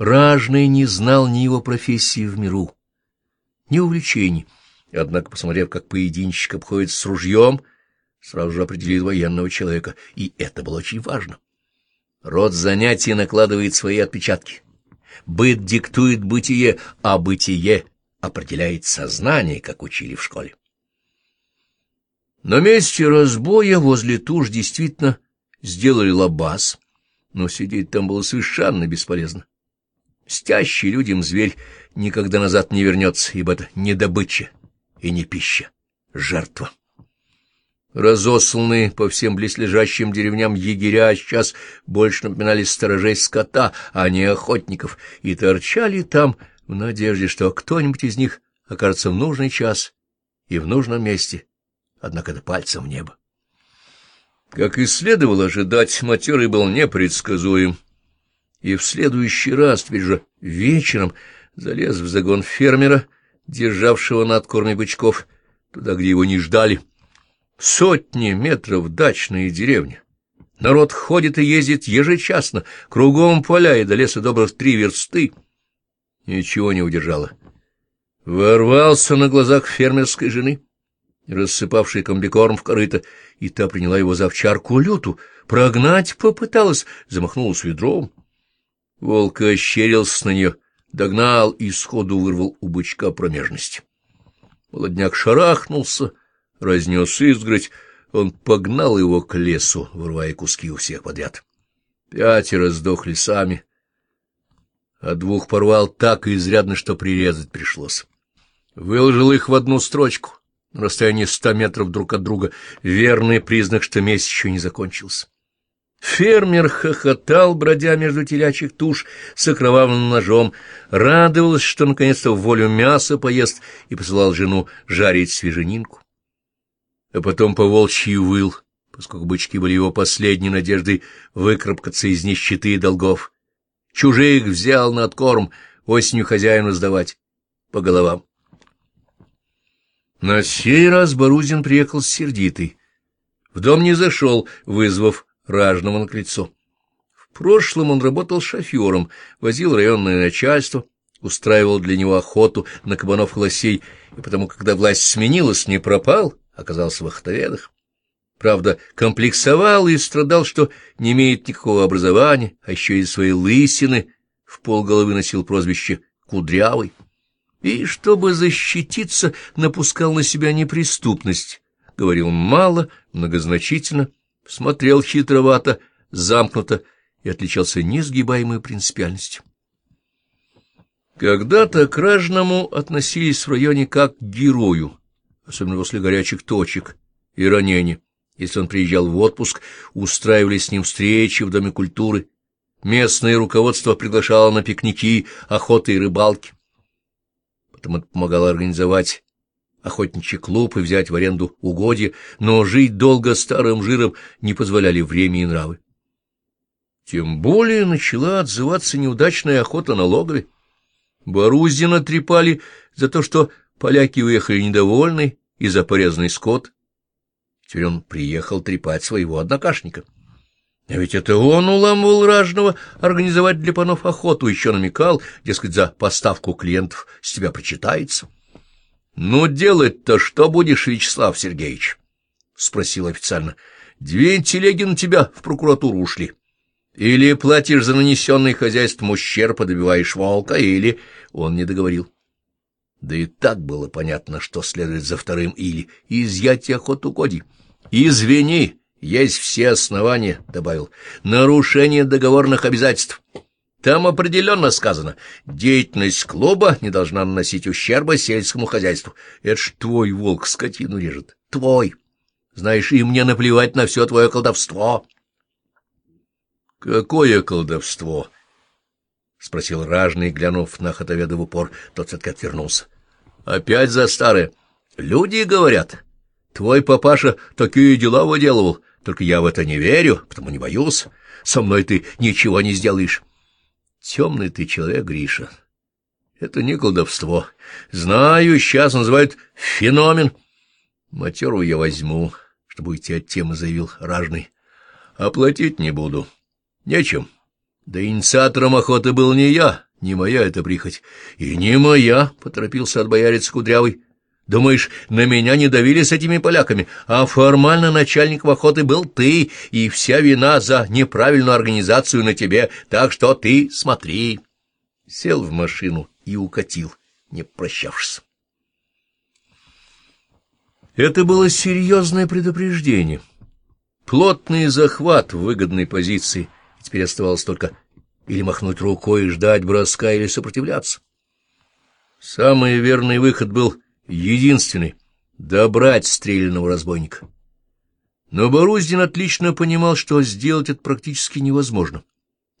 Ражный не знал ни его профессии в миру, ни увлечений. Однако, посмотрев, как поединщик обходится с ружьем, сразу же определил военного человека, и это было очень важно. Род занятий накладывает свои отпечатки. Быт диктует бытие, а бытие определяет сознание, как учили в школе. На месте разбоя возле туш действительно сделали лабаз, но сидеть там было совершенно бесполезно. Стящий людям зверь никогда назад не вернется, ибо это не добыча и не пища, жертва. Разосланные по всем близлежащим деревням егеря сейчас больше напоминали сторожей скота, а не охотников, и торчали там в надежде, что кто-нибудь из них окажется в нужный час и в нужном месте, однако это пальцем в небо. Как и следовало ожидать, матерый был непредсказуем, и в следующий раз, теперь же вечером, залез в загон фермера, державшего над корме бычков, туда, где его не ждали. Сотни метров дачные деревни. Народ ходит и ездит ежечасно, кругом поля и до леса добрых три версты. Ничего не удержало. Ворвался на глазах фермерской жены, рассыпавшей комбикорм в корыто, и та приняла его за овчарку люту, прогнать попыталась, замахнулась ведром. Волк ощерился на нее, догнал и сходу вырвал у бычка промежность. Молодняк шарахнулся, разнес изгородь, он погнал его к лесу, вырывая куски у всех подряд. Пятеро сдохли сами, а двух порвал так изрядно, что прирезать пришлось. Выложил их в одну строчку, на расстоянии ста метров друг от друга, верный признак, что месяц еще не закончился. Фермер хохотал, бродя между телячьих туш с окровавленным ножом, радовался, что наконец-то в волю мяса поест, и посылал жену жарить свеженинку. А потом по волчьи выл, поскольку бычки были его последней надеждой выкарабкаться из нищеты и долгов. Чужих взял на откорм, осенью хозяину сдавать по головам. На сей раз Борузин приехал сердитый. В дом не зашел, вызвав ражного на крыльцо. В прошлом он работал шофером, возил районное начальство, устраивал для него охоту на кабанов-лосей, и потому, когда власть сменилась, не пропал, оказался в охотоведах. Правда, комплексовал и страдал, что не имеет никакого образования, а еще из своей лысины в полголовы носил прозвище «Кудрявый». И, чтобы защититься, напускал на себя неприступность, говорил мало, многозначительно, смотрел хитровато, замкнуто и отличался несгибаемой принципиальностью. Когда-то к ражному относились в районе как к герою, особенно после горячих точек и ранений. Если он приезжал в отпуск, устраивали с ним встречи в Доме культуры. Местное руководство приглашало на пикники, охоты и рыбалки. Потом это помогало организовать охотничий клуб и взять в аренду угодья, но жить долго старым жиром не позволяли время и нравы. Тем более начала отзываться неудачная охота на логове. Борузина трепали за то, что поляки уехали недовольны и за порезанный скот. Теперь он приехал трепать своего однокашника. А ведь это он уламывал ражного организовать для панов охоту, еще намекал, дескать, за поставку клиентов с тебя прочитается. — Ну, делать-то что будешь, Вячеслав Сергеевич? — спросил официально. — Две телеги на тебя в прокуратуру ушли. Или платишь за нанесенный хозяйством ущерб, добиваешь волка, или... Он не договорил. Да и так было понятно, что следует за вторым «или» — изъятие охоту коди. «Извини, есть все основания», — добавил, — «нарушение договорных обязательств». Там определенно сказано, деятельность клуба не должна наносить ущерба сельскому хозяйству. Это ж твой волк скотину режет. Твой. Знаешь, и мне наплевать на все твое колдовство. — Какое колдовство? — спросил ражный, глянув на Хотоведа в упор. Тот все-таки отвернулся. — Опять за старое. Люди говорят. Твой папаша такие дела выделывал, только я в это не верю, потому не боюсь. Со мной ты ничего не сделаешь. Темный ты человек, Гриша. Это не колдовство. Знаю, сейчас называют феномен. Матеру я возьму, чтобы уйти от темы, заявил ражный. Оплатить не буду. Нечем. Да инициатором охоты был не я, Не моя это прихоть. — И не моя, — поторопился от боярец Кудрявый. — Думаешь, на меня не давили с этими поляками, а формально начальником охоты был ты, и вся вина за неправильную организацию на тебе, так что ты смотри. Сел в машину и укатил, не прощавшись. Это было серьезное предупреждение. Плотный захват в выгодной позиции. Теперь оставалось только или махнуть рукой и ждать броска, или сопротивляться. Самый верный выход был единственный — добрать стрелянного разбойника. Но Боруздин отлично понимал, что сделать это практически невозможно,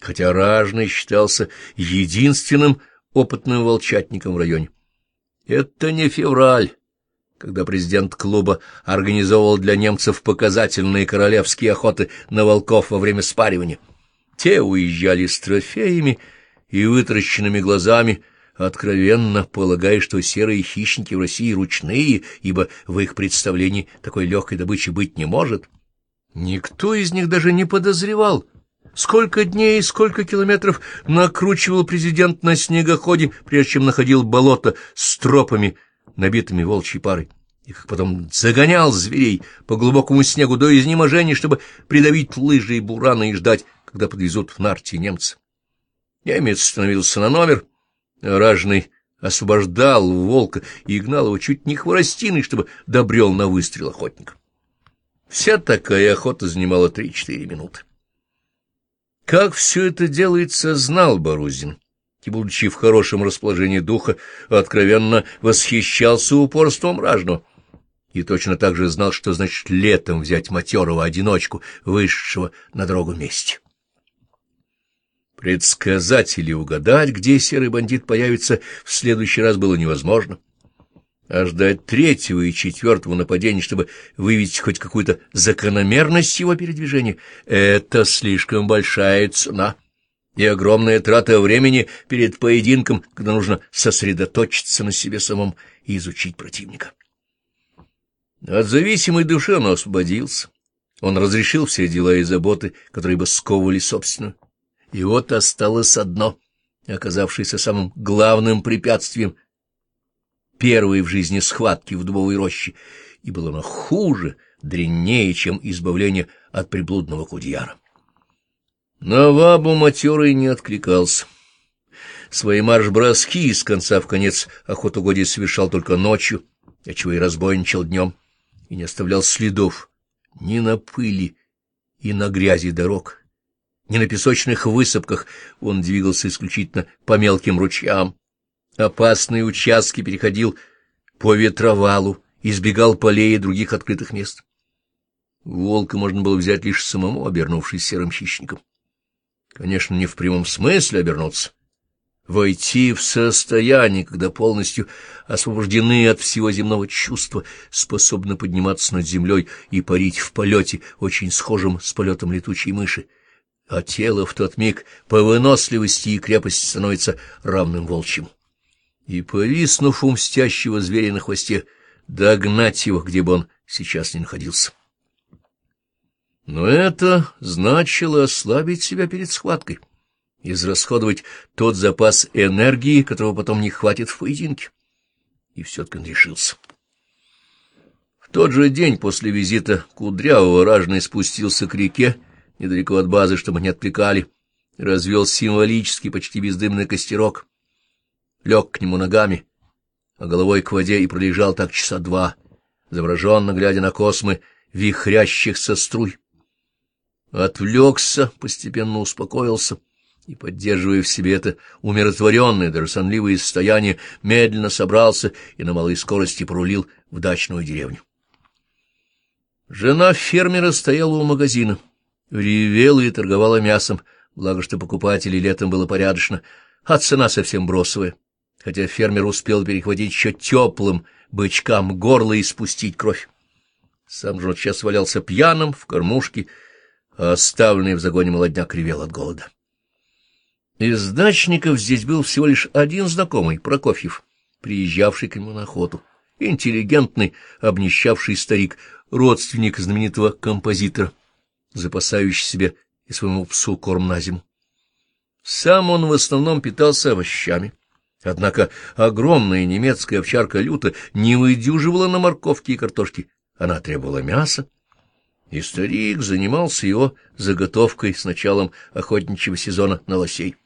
хотя Ражный считался единственным опытным волчатником в районе. Это не февраль, когда президент клуба организовывал для немцев показательные королевские охоты на волков во время спаривания. Те уезжали с трофеями и вытращенными глазами, откровенно полагая, что серые хищники в России ручные, ибо в их представлении такой легкой добычи быть не может. Никто из них даже не подозревал, сколько дней и сколько километров накручивал президент на снегоходе, прежде чем находил болото с тропами, набитыми волчьей парой и как потом загонял зверей по глубокому снегу до изнеможения, чтобы придавить лыжи и бураны и ждать, когда подвезут в нарте немцы. Немец становился на номер, ражный освобождал волка и гнал его чуть не хворостиной, чтобы добрел на выстрел охотник. Вся такая охота занимала три-четыре минуты. Как все это делается, знал Борузин, и, будучи в хорошем расположении духа, откровенно восхищался упорством ражного и точно так же знал, что значит летом взять матерого одиночку, вышедшего на дорогу вместе. Предсказать или угадать, где серый бандит появится, в следующий раз было невозможно. А ждать третьего и четвертого нападения, чтобы выявить хоть какую-то закономерность его передвижения, это слишком большая цена и огромная трата времени перед поединком, когда нужно сосредоточиться на себе самом и изучить противника. От зависимой души он освободился. Он разрешил все дела и заботы, которые бы сковывали собственную. И вот осталось одно, оказавшееся самым главным препятствием первой в жизни схватки в дубовой роще, и было оно хуже, дряннее, чем избавление от приблудного кудьяра. На вабу матерый не откликался. Свои марш-броски из конца в конец охотугодий совершал только ночью, отчего и разбойничал днем и не оставлял следов ни на пыли и на грязи дорог, ни на песочных высыпках, он двигался исключительно по мелким ручьям. Опасные участки переходил по ветровалу, избегал полей и других открытых мест. Волка можно было взять лишь самому, обернувшись серым хищником. Конечно, не в прямом смысле обернуться, войти в состояние, когда полностью освобождены от всего земного чувства, способны подниматься над землей и парить в полете, очень схожем с полетом летучей мыши, а тело в тот миг по выносливости и крепости становится равным волчьему. И, повиснув у мстящего зверя на хвосте, догнать его, где бы он сейчас не находился. Но это значило ослабить себя перед схваткой израсходовать тот запас энергии, которого потом не хватит в поединке. И все-таки он решился. В тот же день после визита Кудрявого ражный спустился к реке, недалеко от базы, чтобы не отвлекали, развел символический, почти бездымный костерок, лег к нему ногами, а головой к воде и пролежал так часа два, завороженно глядя на космы вихрящихся струй. Отвлекся, постепенно успокоился — и, поддерживая в себе это умиротворенное, даже сонливое состояние, медленно собрался и на малой скорости порулил в дачную деревню. Жена фермера стояла у магазина, ревела и торговала мясом, благо что покупателей летом было порядочно, а цена совсем бросовая, хотя фермер успел перехватить еще теплым бычкам горло и спустить кровь. Сам же он сейчас валялся пьяным в кормушке, а оставленный в загоне молодняк ревел от голода. Из дачников здесь был всего лишь один знакомый, Прокофьев, приезжавший к нему на охоту. Интеллигентный, обнищавший старик, родственник знаменитого композитора, запасающий себе и своему псу корм на зиму. Сам он в основном питался овощами. Однако огромная немецкая овчарка Люта не выдюживала на морковки и картошки. Она требовала мяса. И старик занимался его заготовкой с началом охотничьего сезона на лосей.